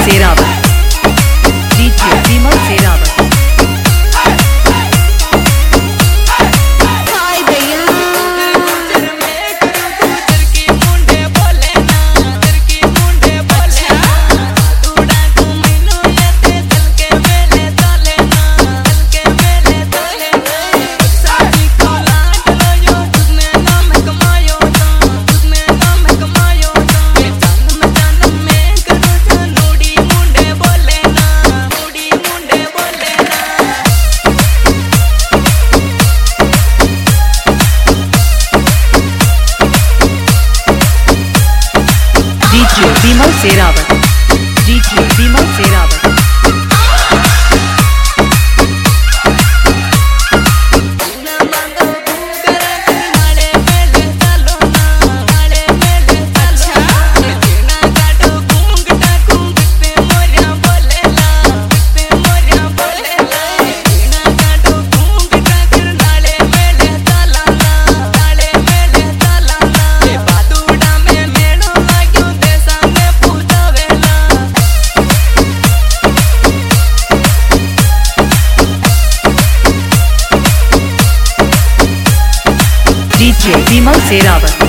Serap. Seyir haber. DJ Vimal Seravat.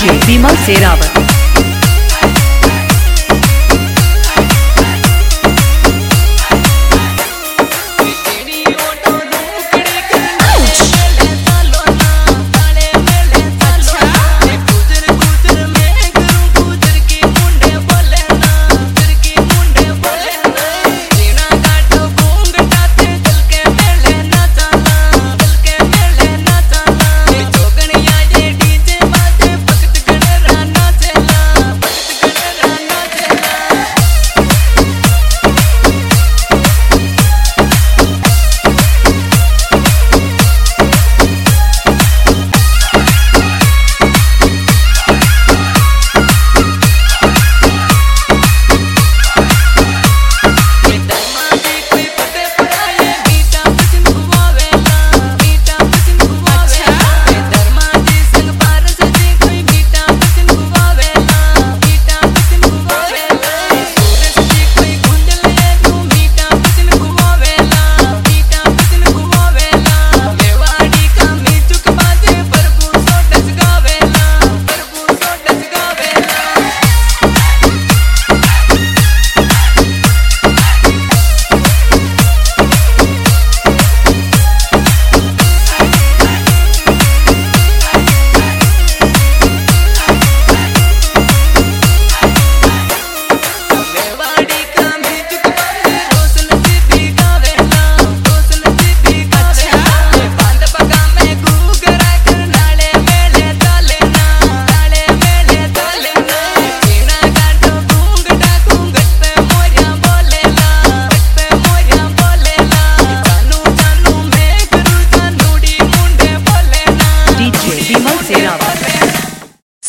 DJ Vimal Sehrawat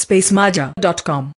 spacemaja.com.